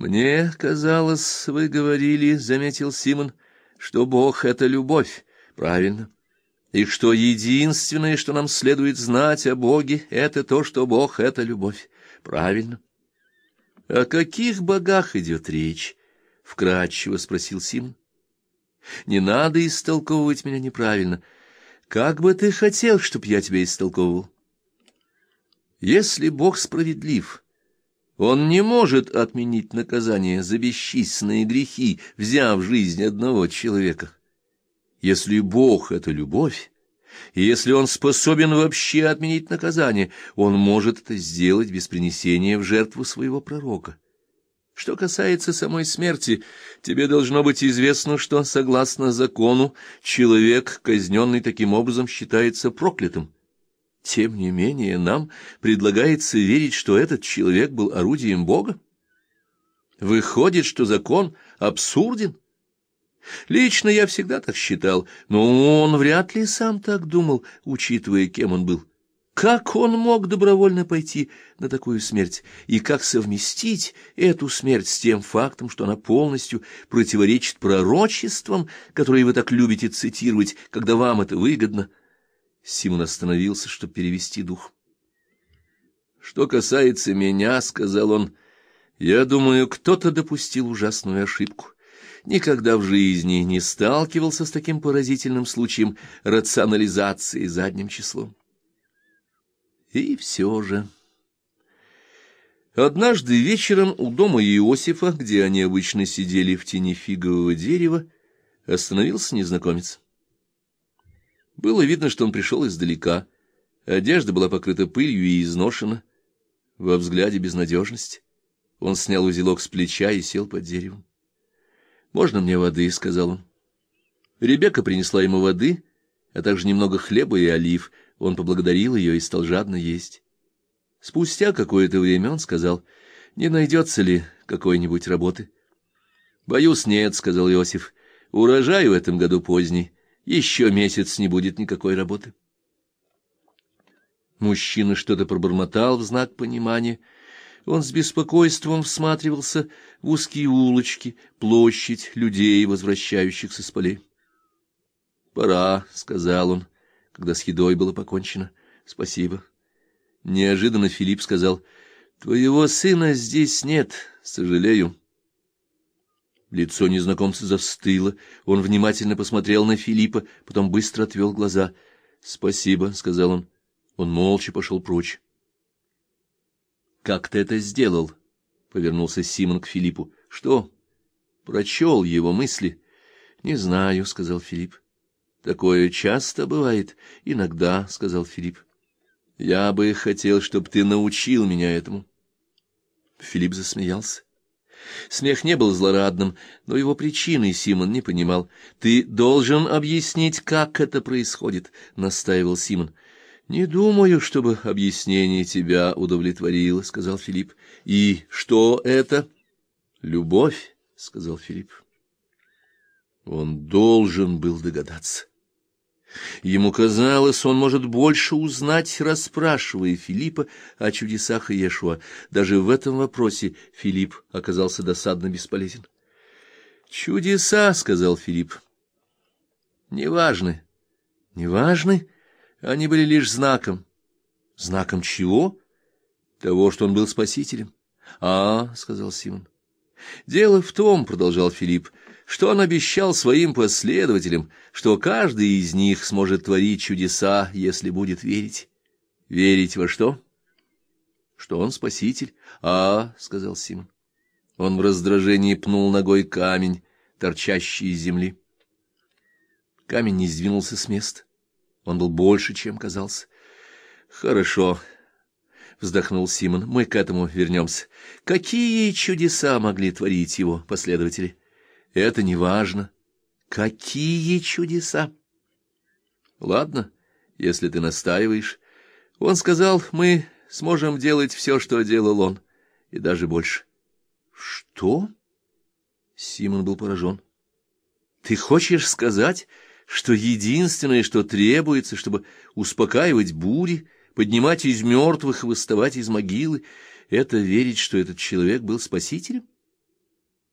Мне казалось, вы говорили, — заметил Симон, — что Бог — это любовь. Правильно. И что единственное, что нам следует знать о Боге, — это то, что Бог — это любовь. Правильно. — О каких богах идет речь? — вкратчиво спросил Симон. — Не надо истолковывать меня неправильно. Как бы ты хотел, чтоб я тебя истолковывал? Если Бог справедлив, он не может отменить наказание за бесчисленные грехи, взяв жизнь одного человека. Если Бог — это любовь, и если Он способен вообще отменить наказание, Он может это сделать без принесения в жертву своего пророка. Что касается самой смерти, тебе должно быть известно, что, согласно закону, человек, казненный таким образом, считается проклятым. Тем не менее, нам предлагается верить, что этот человек был орудием Бога. Выходит, что закон абсурден. Лично я всегда так считал, но он вряд ли сам так думал, учитывая, кем он был. Как он мог добровольно пойти на такую смерть, и как совместить эту смерть с тем фактом, что она полностью противоречит пророчествам, которые вы так любите цитировать, когда вам это выгодно? Симон остановился, чтобы перевести дух. «Что касается меня, — сказал он, — я думаю, кто-то допустил ужасную ошибку. Никогда в жизни не сталкивался с таким поразительным случаем рационализации задним числом. И все же... Однажды вечером у дома Иосифа, где они обычно сидели в тени фигового дерева, остановился незнакомец. Было видно, что он пришел издалека. Одежда была покрыта пылью и изношена. Во взгляде безнадежность. Он снял узелок с плеча и сел под деревом. «Можно мне воды?» — сказал он. Ребекка принесла ему воды, а также немного хлеба и олив. Он поблагодарил ее и стал жадно есть. Спустя какое-то время он сказал, «Не найдется ли какой-нибудь работы?» «Боюсь, нет», — сказал Иосиф. «Урожай в этом году поздний». Еще месяц не будет никакой работы. Мужчина что-то пробормотал в знак понимания. Он с беспокойством всматривался в узкие улочки, площадь людей, возвращающихся с полей. «Пора», — сказал он, когда с едой было покончено. «Спасибо». Неожиданно Филипп сказал, «Твоего сына здесь нет, сожалею». Лицо незнакомца застыло. Он внимательно посмотрел на Филиппа, потом быстро отвел глаза. — Спасибо, — сказал он. Он молча пошел прочь. — Как ты это сделал? — повернулся Симон к Филиппу. — Что? — Прочел его мысли. — Не знаю, — сказал Филипп. — Такое часто бывает. — Иногда, — сказал Филипп. — Я бы хотел, чтобы ты научил меня этому. Филипп засмеялся. Смех не был злорадным, но его причины Симон не понимал. «Ты должен объяснить, как это происходит», — настаивал Симон. «Не думаю, чтобы объяснение тебя удовлетворило», — сказал Филипп. «И что это?» «Любовь», — сказал Филипп. Он должен был догадаться. Ему казалось, он может больше узнать, расспрашивая Филиппа о чудесах Иешуа. Даже в этом вопросе Филипп оказался досадно бесполезен. «Чудеса», — сказал Филипп, — «неважны». «Неважны? Они были лишь знаком». «Знаком чего?» «Того, что он был спасителем». «А», — сказал Симон. «Дело в том», — продолжал Филипп, — что он обещал своим последователям, что каждый из них сможет творить чудеса, если будет верить. Верить во что? Что он спаситель. А, — сказал Симон. Он в раздражении пнул ногой камень, торчащий из земли. Камень не сдвинулся с места. Он был больше, чем казался. Хорошо, — вздохнул Симон, — мы к этому вернемся. Какие чудеса могли творить его последователи? Это не важно. Какие чудеса! Ладно, если ты настаиваешь. Он сказал, мы сможем делать все, что делал он, и даже больше. Что? Симон был поражен. Ты хочешь сказать, что единственное, что требуется, чтобы успокаивать бури, поднимать из мертвых и восставать из могилы, это верить, что этот человек был спасителем?